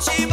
Chỉ